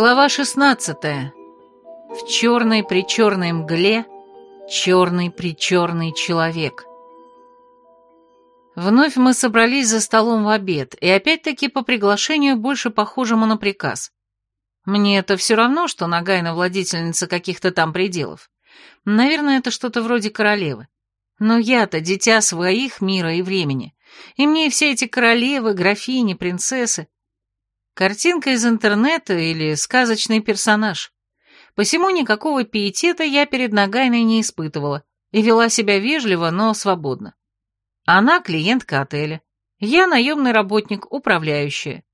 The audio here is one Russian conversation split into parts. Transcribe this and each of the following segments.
Глава 16. В черной-причерной мгле черный-причерный человек. Вновь мы собрались за столом в обед, и опять-таки по приглашению, больше похожему на приказ. Мне это все равно, что Нагайна владительница каких-то там пределов. Наверное, это что-то вроде королевы. Но я-то дитя своих мира и времени, и мне все эти королевы, графини, принцессы Картинка из интернета или сказочный персонаж. Посему никакого пиетета я перед Нагайной не испытывала и вела себя вежливо, но свободно. Она клиентка отеля. Я наемный работник, управляющая.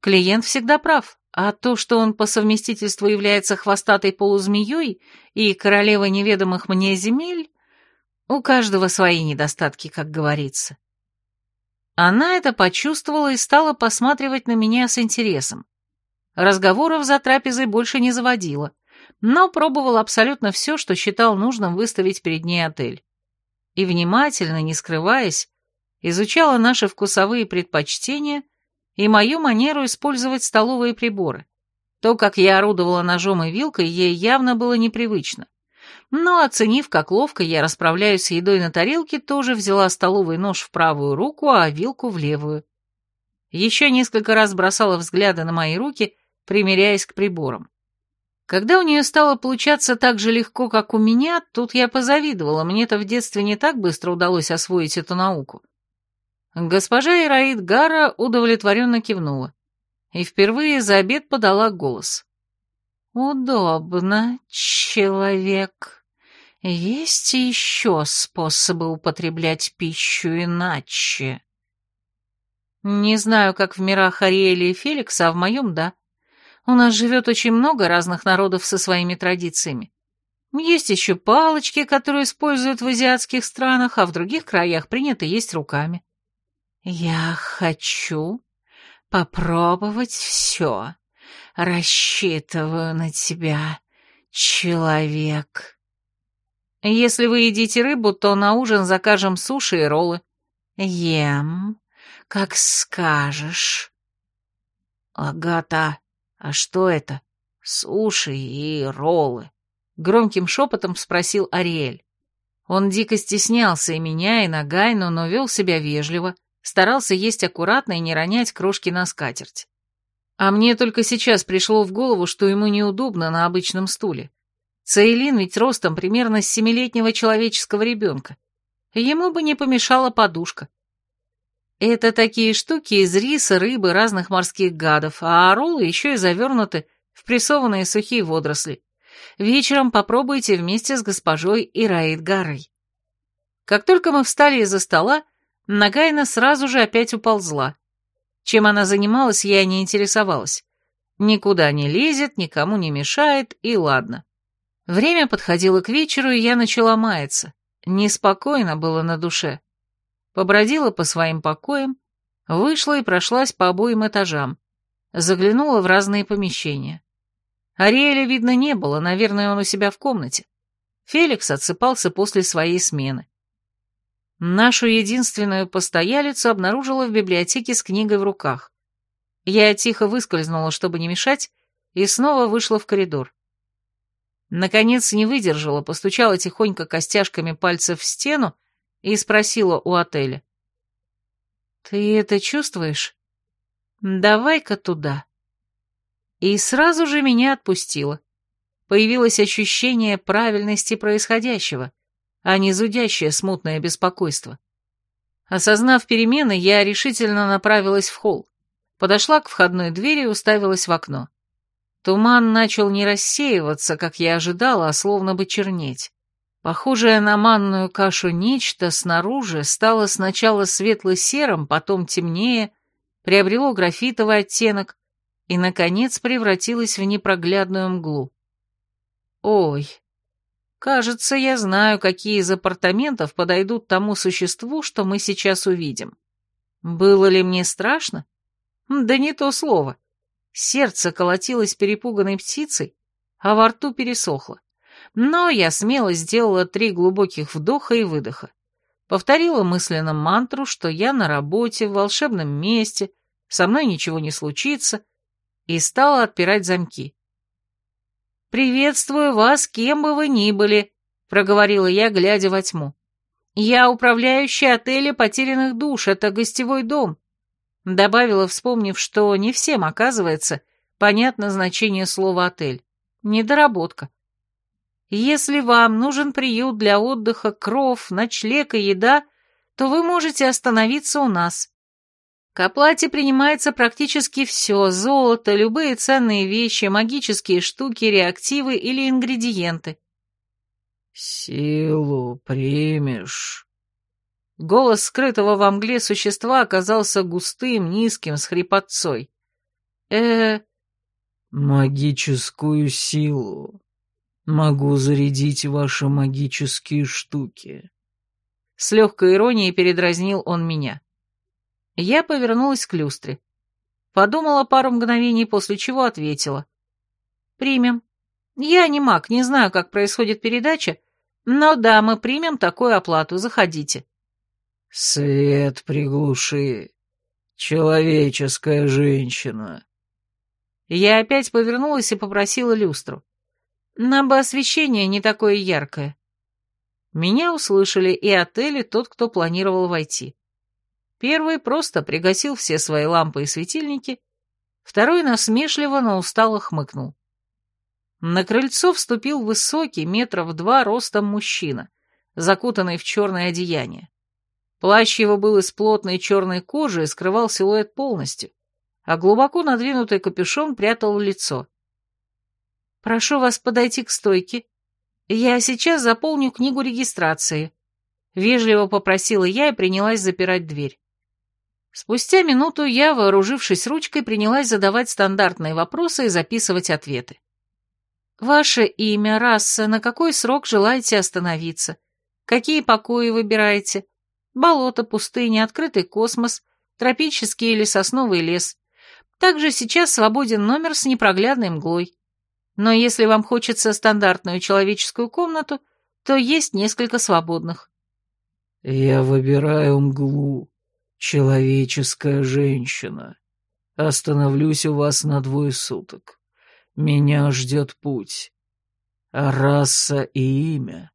Клиент всегда прав, а то, что он по совместительству является хвостатой полузмеей и королевой неведомых мне земель, у каждого свои недостатки, как говорится. Она это почувствовала и стала посматривать на меня с интересом. Разговоров за трапезой больше не заводила, но пробовала абсолютно все, что считал нужным выставить перед ней отель. И внимательно, не скрываясь, изучала наши вкусовые предпочтения и мою манеру использовать столовые приборы. То, как я орудовала ножом и вилкой, ей явно было непривычно но, оценив, как ловко я расправляюсь с едой на тарелке, тоже взяла столовый нож в правую руку, а вилку в левую. Еще несколько раз бросала взгляды на мои руки, примеряясь к приборам. Когда у нее стало получаться так же легко, как у меня, тут я позавидовала, мне-то в детстве не так быстро удалось освоить эту науку. Госпожа Ираид Гара удовлетворенно кивнула и впервые за обед подала голос. «Удобно, человек. Есть еще способы употреблять пищу иначе?» «Не знаю, как в мирах Ариэля и Феликса, а в моем — да. У нас живет очень много разных народов со своими традициями. Есть еще палочки, которые используют в азиатских странах, а в других краях принято есть руками. Я хочу попробовать все. Рассчитываю на тебя, человек. Если вы едите рыбу, то на ужин закажем суши и роллы. Ем, как скажешь. Агата, а что это? Суши и роллы? Громким шепотом спросил Ариэль. Он дико стеснялся и меня, и Нагайну, но вел себя вежливо, старался есть аккуратно и не ронять крошки на скатерть. А мне только сейчас пришло в голову, что ему неудобно на обычном стуле. Цейлин ведь ростом примерно с семилетнего человеческого ребенка. Ему бы не помешала подушка. Это такие штуки из риса, рыбы, разных морских гадов, а роллы еще и завернуты в прессованные сухие водоросли. Вечером попробуйте вместе с госпожой Ираид Гарой. Как только мы встали из-за стола, Нагайна сразу же опять уползла. Чем она занималась, я не интересовалась. Никуда не лезет, никому не мешает, и ладно. Время подходило к вечеру, и я начала маяться. Неспокойно было на душе. Побродила по своим покоям, вышла и прошлась по обоим этажам. Заглянула в разные помещения. Ариэля, видно, не было, наверное, он у себя в комнате. Феликс отсыпался после своей смены. Нашу единственную постоялицу обнаружила в библиотеке с книгой в руках. Я тихо выскользнула, чтобы не мешать, и снова вышла в коридор. Наконец не выдержала, постучала тихонько костяшками пальцев в стену и спросила у отеля. «Ты это чувствуешь? Давай-ка туда». И сразу же меня отпустило. Появилось ощущение правильности происходящего — а не зудящее смутное беспокойство. Осознав перемены, я решительно направилась в холл, подошла к входной двери и уставилась в окно. Туман начал не рассеиваться, как я ожидала, а словно бы чернеть. Похожее на манную кашу нечто снаружи стало сначала светло-серым, потом темнее, приобрело графитовый оттенок и, наконец, превратилось в непроглядную мглу. Ой, Кажется, я знаю, какие из апартаментов подойдут тому существу, что мы сейчас увидим. Было ли мне страшно? Да не то слово. Сердце колотилось перепуганной птицей, а во рту пересохло. Но я смело сделала три глубоких вдоха и выдоха. Повторила мысленно мантру, что я на работе, в волшебном месте, со мной ничего не случится, и стала отпирать замки. «Приветствую вас, кем бы вы ни были», — проговорила я, глядя во тьму. «Я управляющая отеля потерянных душ, это гостевой дом», — добавила, вспомнив, что не всем, оказывается, понятно значение слова «отель». Недоработка. Если вам нужен приют для отдыха, кров, ночлег и еда, то вы можете остановиться у нас. К оплате принимается практически все – золото, любые ценные вещи, магические штуки, реактивы или ингредиенты. «Силу примешь?» Голос скрытого во мгле существа оказался густым, низким, с хрипотцой. э «Магическую силу», Могу зарядить ваши магические штуки. С легкой иронией передразнил он меня. Я повернулась к люстре. Подумала пару мгновений, после чего ответила. Примем. Я не маг, не знаю, как происходит передача, но да, мы примем такую оплату, заходите. Свет приглуши. Человеческая женщина. Я опять повернулась и попросила люстру. Нам бы освещение не такое яркое. Меня услышали и отель, и тот, кто планировал войти. Первый просто пригасил все свои лампы и светильники, второй насмешливо, но устало хмыкнул. На крыльцо вступил высокий, метров два ростом мужчина, закутанный в черное одеяние. Плащ его был из плотной черной кожи и скрывал силуэт полностью, а глубоко надвинутый капюшон прятал лицо. «Прошу вас подойти к стойке. Я сейчас заполню книгу регистрации», — вежливо попросила я и принялась запирать дверь. Спустя минуту я, вооружившись ручкой, принялась задавать стандартные вопросы и записывать ответы. «Ваше имя, раса, на какой срок желаете остановиться? Какие покои выбираете? Болото, пустыня, открытый космос, тропический или сосновый лес. Также сейчас свободен номер с непроглядной мглой. Но если вам хочется стандартную человеческую комнату, то есть несколько свободных. Я выбираю мглу, человеческая женщина. Остановлюсь у вас на двое суток. Меня ждет путь. А раса и имя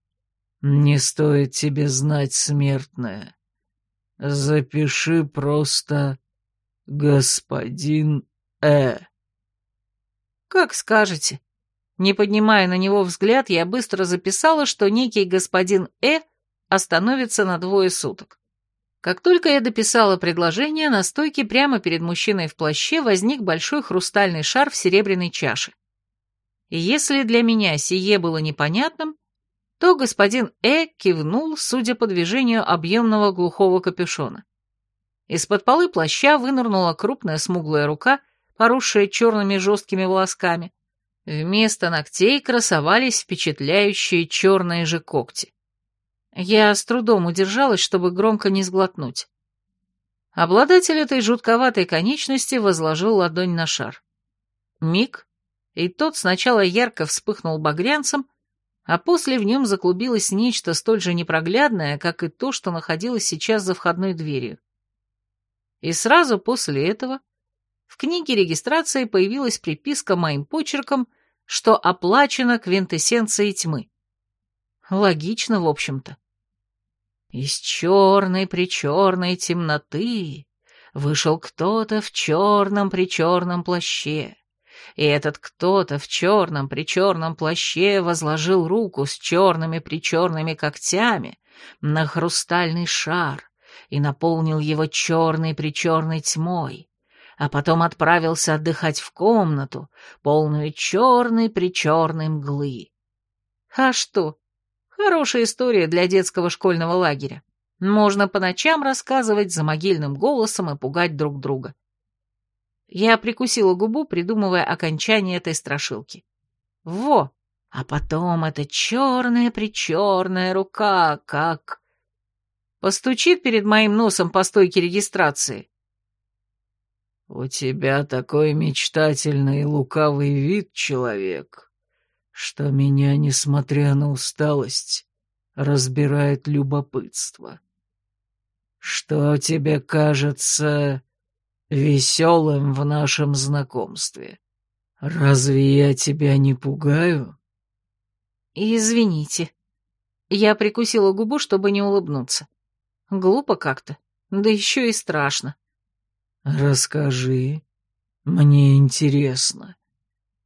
не стоит тебе знать, смертное. Запиши просто «Господин Э». «Как скажете», не поднимая на него взгляд, я быстро записала, что некий господин Э остановится на двое суток. Как только я дописала предложение, на стойке прямо перед мужчиной в плаще возник большой хрустальный шар в серебряной чаше. И если для меня сие было непонятным, то господин Э кивнул, судя по движению объемного глухого капюшона. Из-под полы плаща вынырнула крупная смуглая рука, поросшая черными жесткими волосками, Вместо ногтей красовались впечатляющие черные же когти. Я с трудом удержалась, чтобы громко не сглотнуть. Обладатель этой жутковатой конечности возложил ладонь на шар. Миг, и тот сначала ярко вспыхнул багрянцем, а после в нем заклубилось нечто столь же непроглядное, как и то, что находилось сейчас за входной дверью. И сразу после этого в книге регистрации появилась приписка моим почерком, что оплачено квинтэссенцией тьмы. Логично, в общем-то. Из черной-причерной темноты вышел кто-то в черном-причерном плаще, и этот кто-то в черном-причерном плаще возложил руку с черными-причерными когтями на хрустальный шар и наполнил его черной-причерной тьмой, а потом отправился отдыхать в комнату, полную черной-причерной мглы. А что? Хорошая история для детского школьного лагеря. Можно по ночам рассказывать за могильным голосом и пугать друг друга. Я прикусила губу, придумывая окончание этой страшилки. Во! А потом эта черная-причерная рука, как... Постучит перед моим носом по стойке регистрации, «У тебя такой мечтательный и лукавый вид, человек, что меня, несмотря на усталость, разбирает любопытство. Что тебе кажется веселым в нашем знакомстве? «Разве я тебя не пугаю?» «Извините». Я прикусила губу, чтобы не улыбнуться. Глупо как-то, да еще и страшно. «Расскажи. Мне интересно.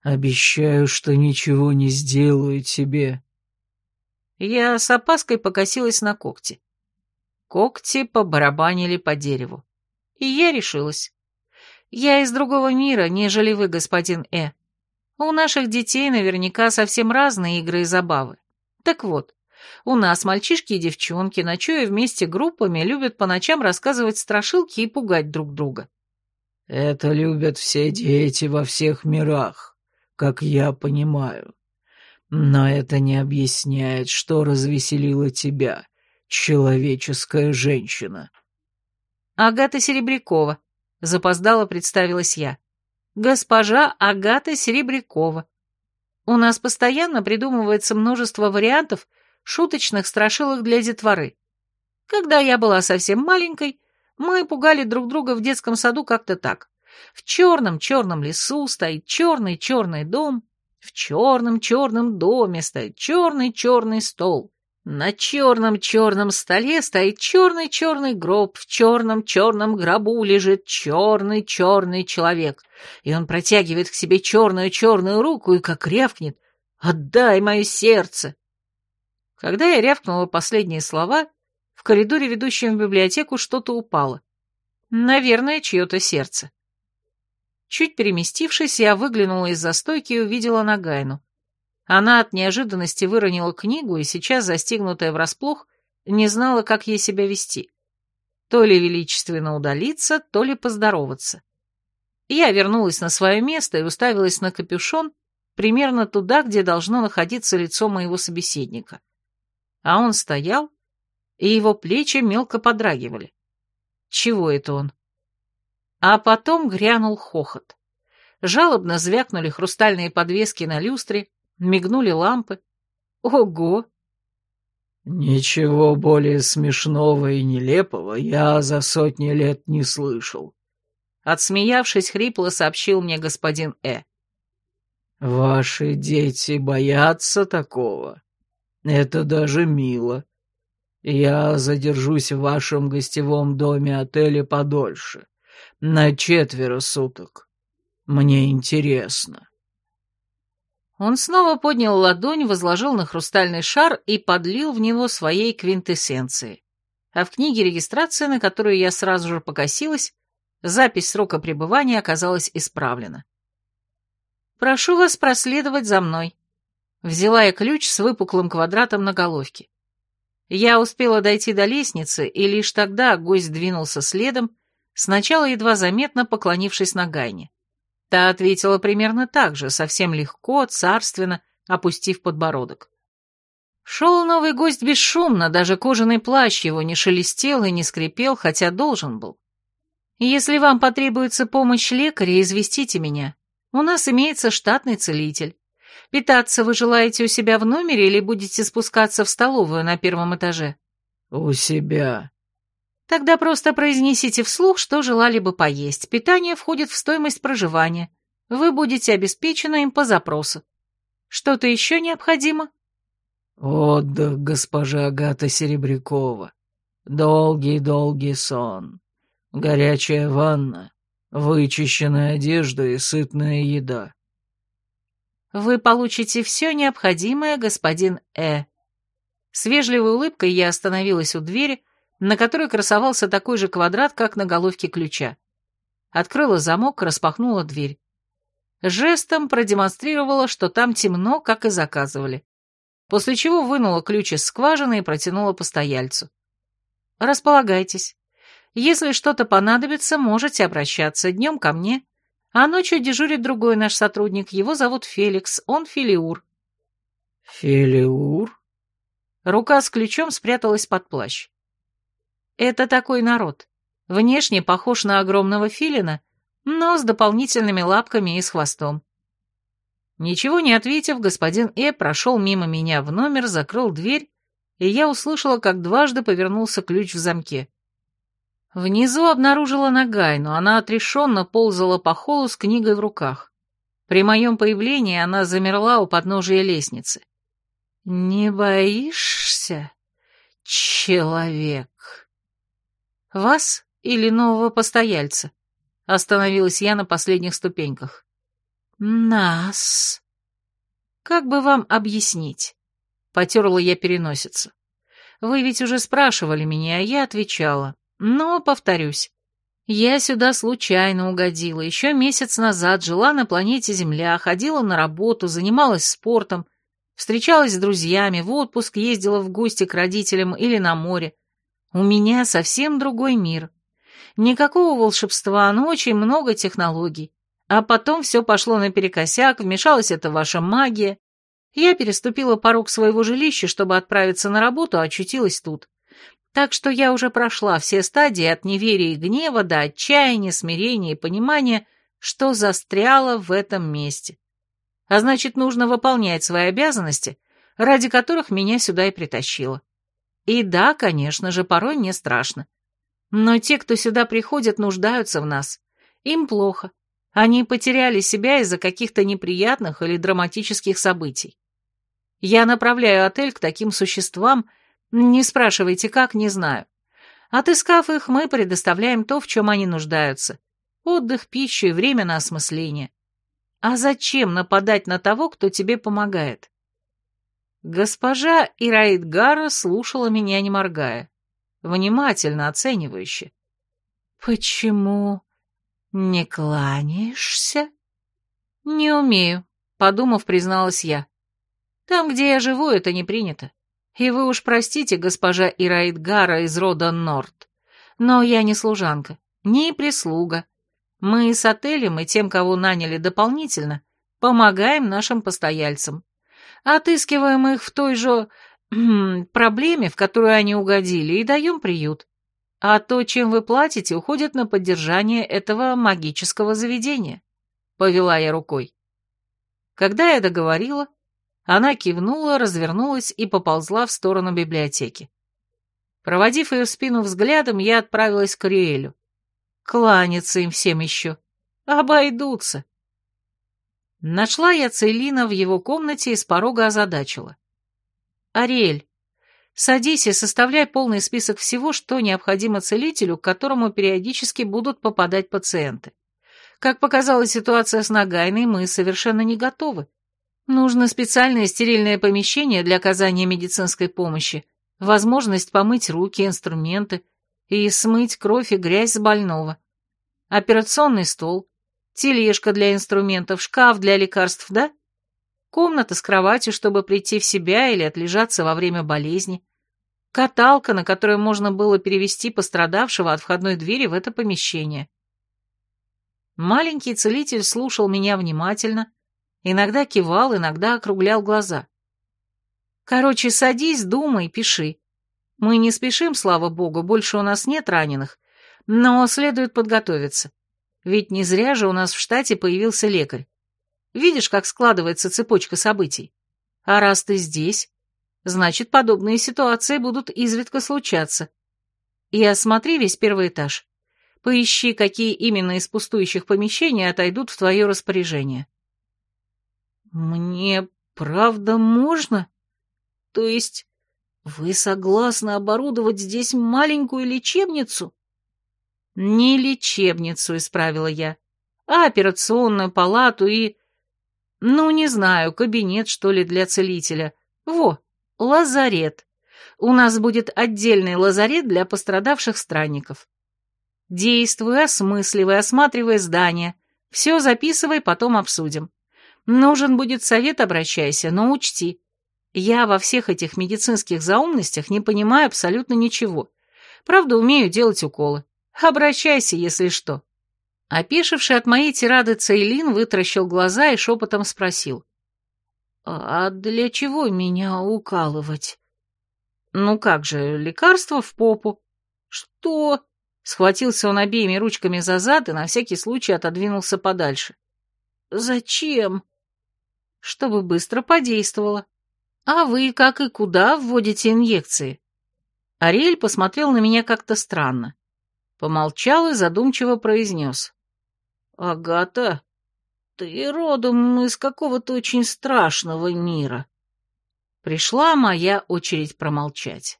Обещаю, что ничего не сделаю тебе». Я с опаской покосилась на когти. Когти побарабанили по дереву. И я решилась. Я из другого мира, нежели вы, господин Э. У наших детей наверняка совсем разные игры и забавы. Так вот, у нас мальчишки и девчонки, ночуя вместе группами, любят по ночам рассказывать страшилки и пугать друг друга. Это любят все дети во всех мирах, как я понимаю. Но это не объясняет, что развеселило тебя, человеческая женщина. Агата Серебрякова, запоздала представилась я. Госпожа Агата Серебрякова. У нас постоянно придумывается множество вариантов шуточных страшилок для детворы. Когда я была совсем маленькой, мы пугали друг друга в детском саду как-то так. В черном-черном лесу стоит черный-черный дом, в черном-черном доме стоит черный-черный стол. На черном-черном столе стоит черный-черный гроб, в черном-черном гробу лежит черный-черный человек, и он протягивает к себе черную-черную руку и как рявкнет «Отдай мое сердце!». Когда я рявкнула последние слова, в коридоре, ведущем в библиотеку, что-то упало. Наверное, чье-то сердце. Чуть переместившись, я выглянула из-за стойки и увидела Нагайну. Она от неожиданности выронила книгу и сейчас, застигнутая врасплох, не знала, как ей себя вести. То ли величественно удалиться, то ли поздороваться. Я вернулась на свое место и уставилась на капюшон примерно туда, где должно находиться лицо моего собеседника. А он стоял, и его плечи мелко подрагивали. Чего это он? А потом грянул хохот. Жалобно звякнули хрустальные подвески на люстре, Мигнули лампы. Ого! Ничего более смешного и нелепого я за сотни лет не слышал. Отсмеявшись, хрипло сообщил мне господин Э. Ваши дети боятся такого. Это даже мило. Я задержусь в вашем гостевом доме отеля подольше, на четверо суток. Мне интересно. Он снова поднял ладонь, возложил на хрустальный шар и подлил в него своей квинтэссенции. А в книге регистрации, на которую я сразу же покосилась, запись срока пребывания оказалась исправлена. «Прошу вас проследовать за мной». Взяла я ключ с выпуклым квадратом на головке. Я успела дойти до лестницы, и лишь тогда гость двинулся следом, сначала едва заметно поклонившись на Гайне. Та ответила примерно так же, совсем легко, царственно, опустив подбородок. Шел новый гость бесшумно, даже кожаный плащ его не шелестел и не скрипел, хотя должен был. Если вам потребуется помощь лекаря, известите меня. У нас имеется штатный целитель. Питаться вы желаете у себя в номере или будете спускаться в столовую на первом этаже? У себя, Тогда просто произнесите вслух, что желали бы поесть. Питание входит в стоимость проживания. Вы будете обеспечены им по запросу. Что-то еще необходимо? Отдых, госпожа Агата Серебрякова. Долгий-долгий сон. Горячая ванна, вычищенная одежда и сытная еда. Вы получите все необходимое, господин Э. С вежливой улыбкой я остановилась у двери, на которой красовался такой же квадрат, как на головке ключа. Открыла замок, распахнула дверь. Жестом продемонстрировала, что там темно, как и заказывали. После чего вынула ключ из скважины и протянула постояльцу. «Располагайтесь. Если что-то понадобится, можете обращаться днем ко мне, а ночью дежурит другой наш сотрудник, его зовут Феликс, он Филиур». «Филиур?» Рука с ключом спряталась под плащ. Это такой народ. Внешне похож на огромного филина, но с дополнительными лапками и с хвостом. Ничего не ответив, господин Э прошел мимо меня в номер, закрыл дверь, и я услышала, как дважды повернулся ключ в замке. Внизу обнаружила Нагайну, она отрешенно ползала по холу с книгой в руках. При моем появлении она замерла у подножия лестницы. «Не боишься, человек?» «Вас или нового постояльца?» Остановилась я на последних ступеньках. «Нас». «Как бы вам объяснить?» Потерла я переносицу. «Вы ведь уже спрашивали меня, а я отвечала. Но, повторюсь, я сюда случайно угодила. Еще месяц назад жила на планете Земля, ходила на работу, занималась спортом, встречалась с друзьями, в отпуск ездила в гости к родителям или на море. У меня совсем другой мир. Никакого волшебства, но очень много технологий. А потом все пошло наперекосяк, вмешалась эта ваша магия. Я переступила порог своего жилища, чтобы отправиться на работу, а очутилась тут. Так что я уже прошла все стадии от неверия и гнева до отчаяния, смирения и понимания, что застряла в этом месте. А значит, нужно выполнять свои обязанности, ради которых меня сюда и притащило. И да, конечно же, порой мне страшно. Но те, кто сюда приходят, нуждаются в нас. Им плохо. Они потеряли себя из-за каких-то неприятных или драматических событий. Я направляю отель к таким существам, не спрашивайте как, не знаю. Отыскав их, мы предоставляем то, в чем они нуждаются. Отдых, пищу и время на осмысление. А зачем нападать на того, кто тебе помогает? Госпожа Ираидгара слушала меня, не моргая, внимательно оценивающе. «Почему не кланяешься?» «Не умею», — подумав, призналась я. «Там, где я живу, это не принято. И вы уж простите, госпожа Ираидгара из рода Норт, но я не служанка, не прислуга. Мы с отелем и тем, кого наняли дополнительно, помогаем нашим постояльцам. Отыскиваем их в той же проблеме, в которую они угодили, и даем приют. А то, чем вы платите, уходит на поддержание этого магического заведения. Повела я рукой. Когда я договорила, она кивнула, развернулась и поползла в сторону библиотеки. Проводив ее спину взглядом, я отправилась к Ариэлю. Кланяться им всем еще. Обойдутся. Нашла я Цейлина в его комнате и с порога озадачила. «Ариэль, садись и составляй полный список всего, что необходимо целителю, к которому периодически будут попадать пациенты. Как показала ситуация с Нагайной, мы совершенно не готовы. Нужно специальное стерильное помещение для оказания медицинской помощи, возможность помыть руки, инструменты и смыть кровь и грязь с больного. Операционный стол, тележка для инструментов, шкаф для лекарств, да? Комната с кроватью, чтобы прийти в себя или отлежаться во время болезни. Каталка, на которой можно было перевести пострадавшего от входной двери в это помещение. Маленький целитель слушал меня внимательно, Иногда кивал, иногда округлял глаза. Короче, садись, думай, пиши. Мы не спешим, слава богу, больше у нас нет раненых, но следует подготовиться. Ведь не зря же у нас в штате появился лекарь. Видишь, как складывается цепочка событий? А раз ты здесь, значит, подобные ситуации будут изредка случаться. И осмотри весь первый этаж. Поищи, какие именно из пустующих помещений отойдут в твое распоряжение. «Мне правда можно? То есть вы согласны оборудовать здесь маленькую лечебницу?» «Не лечебницу», — исправила я, «а операционную палату и...» «Ну, не знаю, кабинет, что ли, для целителя. Во, лазарет. У нас будет отдельный лазарет для пострадавших странников. Действуй, осмысливай, осматривай здание. Все записывай, потом обсудим. Нужен будет совет, обращайся, но учти, я во всех этих медицинских заумностях не понимаю абсолютно ничего. Правда, умею делать уколы. Обращайся, если что». Опешивший от моей тирады Цейлин вытаращил глаза и шепотом спросил. «А для чего меня укалывать?» «Ну как же, лекарство в попу». «Что?» Схватился он обеими ручками за зад и на всякий случай отодвинулся подальше. «Зачем?» чтобы быстро подействовало. А вы как и куда вводите инъекции? Ариэль посмотрел на меня как-то странно. Помолчал и задумчиво произнес. «Агата, ты родом из какого-то очень страшного мира». Пришла моя очередь промолчать.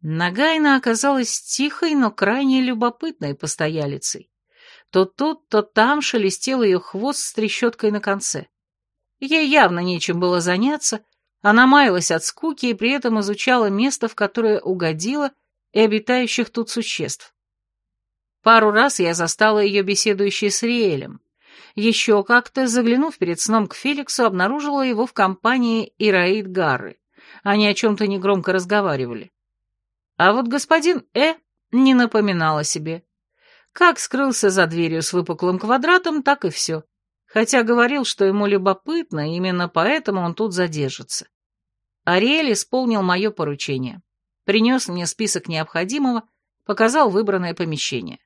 Нагайна оказалась тихой, но крайне любопытной постоялицей. То тут, то там шелестел ее хвост с трещоткой на конце. Ей явно нечем было заняться, она маялась от скуки и при этом изучала место, в которое угодила, и обитающих тут существ. Пару раз я застала ее беседующей с Риэлем. Еще как-то, заглянув перед сном к Феликсу, обнаружила его в компании Ираид Гарры. Они о чем-то негромко разговаривали. А вот господин Э не напоминал о себе. Как скрылся за дверью с выпуклым квадратом, так и все. Хотя говорил, что ему любопытно, именно поэтому он тут задержится. Ариэль исполнил мое поручение. Принес мне список необходимого, показал выбранное помещение.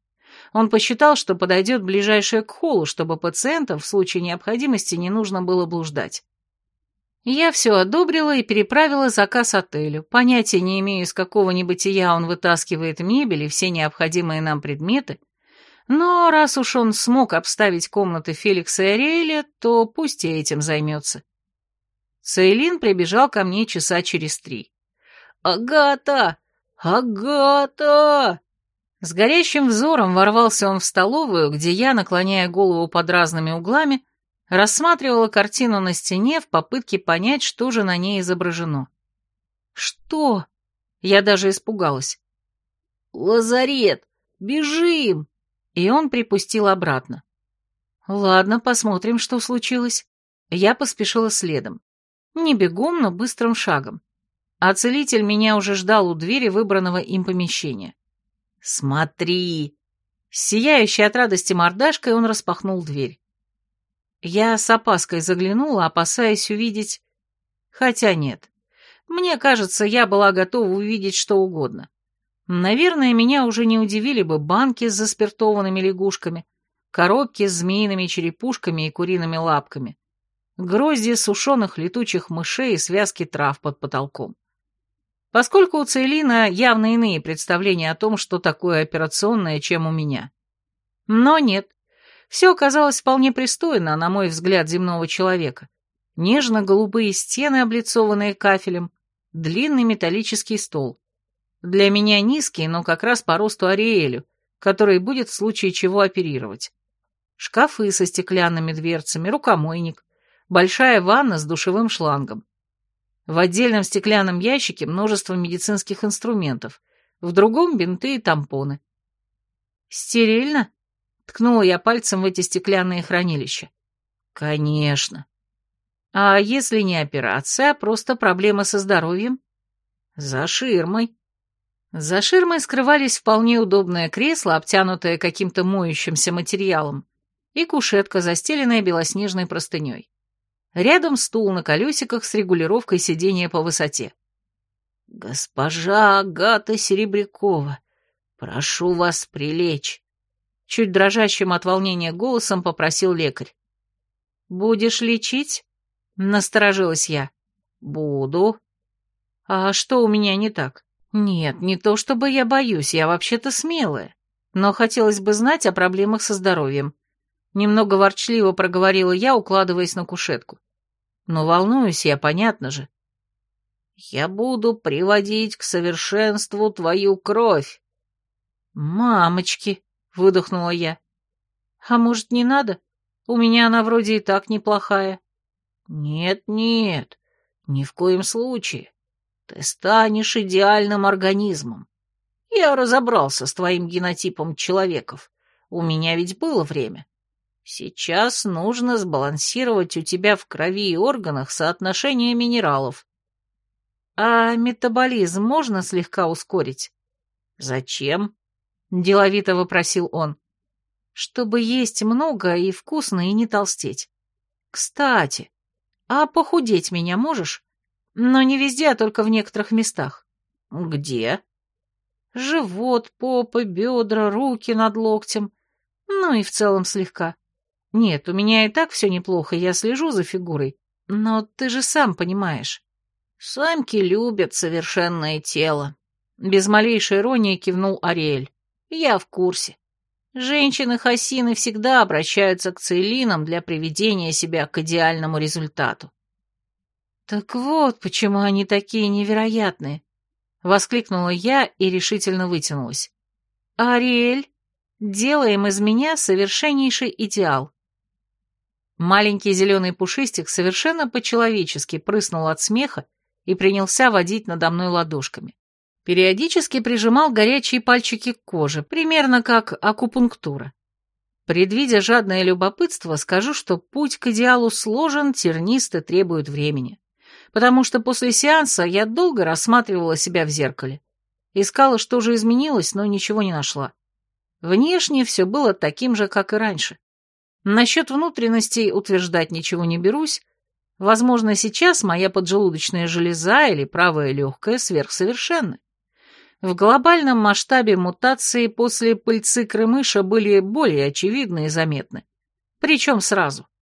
Он посчитал, что подойдет ближайшее к холлу, чтобы пациентам в случае необходимости не нужно было блуждать. Я все одобрила и переправила заказ отелю. Понятия не имею, из какого небытия он вытаскивает мебель и все необходимые нам предметы, но раз уж он смог обставить комнаты Феликса и Ариэля, то пусть и этим займется. Сейлин прибежал ко мне часа через три. «Агата! Агата!» С горящим взором ворвался он в столовую, где я, наклоняя голову под разными углами, рассматривала картину на стене в попытке понять, что же на ней изображено. «Что?» Я даже испугалась. «Лазарет! Бежим!» И он припустил обратно. «Ладно, посмотрим, что случилось». Я поспешила следом. Не бегом, но быстрым шагом. А целитель меня уже ждал у двери выбранного им помещения. «Смотри!» Сияющий от радости мордашкой он распахнул дверь. Я с опаской заглянула, опасаясь увидеть... Хотя нет. Мне кажется, я была готова увидеть что угодно. Наверное, меня уже не удивили бы банки с заспиртованными лягушками, коробки с змеиными черепушками и куриными лапками, грозди сушеных летучих мышей и связки трав под потолком. Поскольку у Цейлина явно иные представления о том, что такое операционное, чем у меня. Но нет, все оказалось вполне пристойно, на мой взгляд, земного человека. Нежно-голубые стены, облицованные кафелем, длинный металлический стол. Для меня низкий, но как раз по росту Ариэлю, который будет в случае чего оперировать. Шкафы со стеклянными дверцами, рукомойник, большая ванна с душевым шлангом. В отдельном стеклянном ящике множество медицинских инструментов, в другом бинты и тампоны. «Стерильно?» — ткнула я пальцем в эти стеклянные хранилища. «Конечно. А если не операция, а просто проблема со здоровьем?» «За ширмой». За ширмой скрывались вполне удобное кресло, обтянутое каким-то моющимся материалом, и кушетка, застеленная белоснежной простыней. Рядом стул на колесиках с регулировкой сидения по высоте. «Госпожа Агата Серебрякова, прошу вас прилечь», — чуть дрожащим от волнения голосом попросил лекарь. «Будешь лечить?» — насторожилась я. «Буду». «А что у меня не так?» «Нет, не то чтобы я боюсь, я вообще-то смелая, но хотелось бы знать о проблемах со здоровьем. Немного ворчливо проговорила я, укладываясь на кушетку. Но волнуюсь я, понятно же. Я буду приводить к совершенству твою кровь. Мамочки, выдохнула я. А может, не надо? У меня она вроде и так неплохая. Нет-нет, ни в коем случае. Ты станешь идеальным организмом. Я разобрался с твоим генотипом человеков. У меня ведь было время. Сейчас нужно сбалансировать у тебя в крови и органах соотношение минералов. А метаболизм можно слегка ускорить? Зачем? Деловито вопросил он. Чтобы есть много и вкусно и не толстеть. Кстати, а похудеть меня можешь? Но не везде, а только в некоторых местах. Где? Живот, попа, бедра, руки над локтем. Ну и в целом слегка. Нет, у меня и так все неплохо, я слежу за фигурой. Но ты же сам понимаешь. Самки любят совершенное тело. Без малейшей иронии кивнул Ариэль. Я в курсе. Женщины-хасины всегда обращаются к цейлинам для приведения себя к идеальному результату. «Так вот, почему они такие невероятные!» — воскликнула я и решительно вытянулась. «Ариэль, делаем из меня совершеннейший идеал». Маленький зеленый пушистик совершенно по-человечески прыснул от смеха и принялся водить надо мной ладошками. Периодически прижимал горячие пальчики к коже, примерно как акупунктура. Предвидя жадное любопытство, скажу, что путь к идеалу сложен, тернист и требует времени. Потому что после сеанса я долго рассматривала себя в зеркале. Искала, что же изменилось, но ничего не нашла. Внешне все было таким же, как и раньше. Насчет внутренностей утверждать ничего не берусь. Возможно, сейчас моя поджелудочная железа или правая легкая сверхсовершенны. В глобальном масштабе мутации после пыльцы крымыша были более очевидны и заметны. Причем сразу.